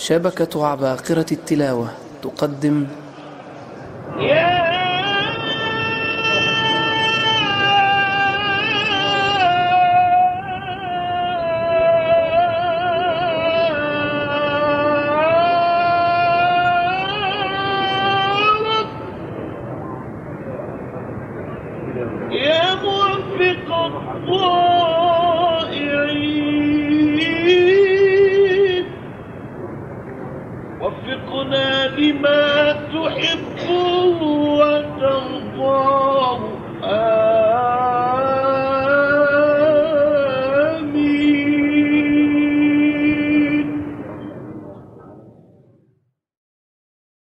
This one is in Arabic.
شبكة عباقرة التلاوة تقدم يا رب. وفقنا لما تحب.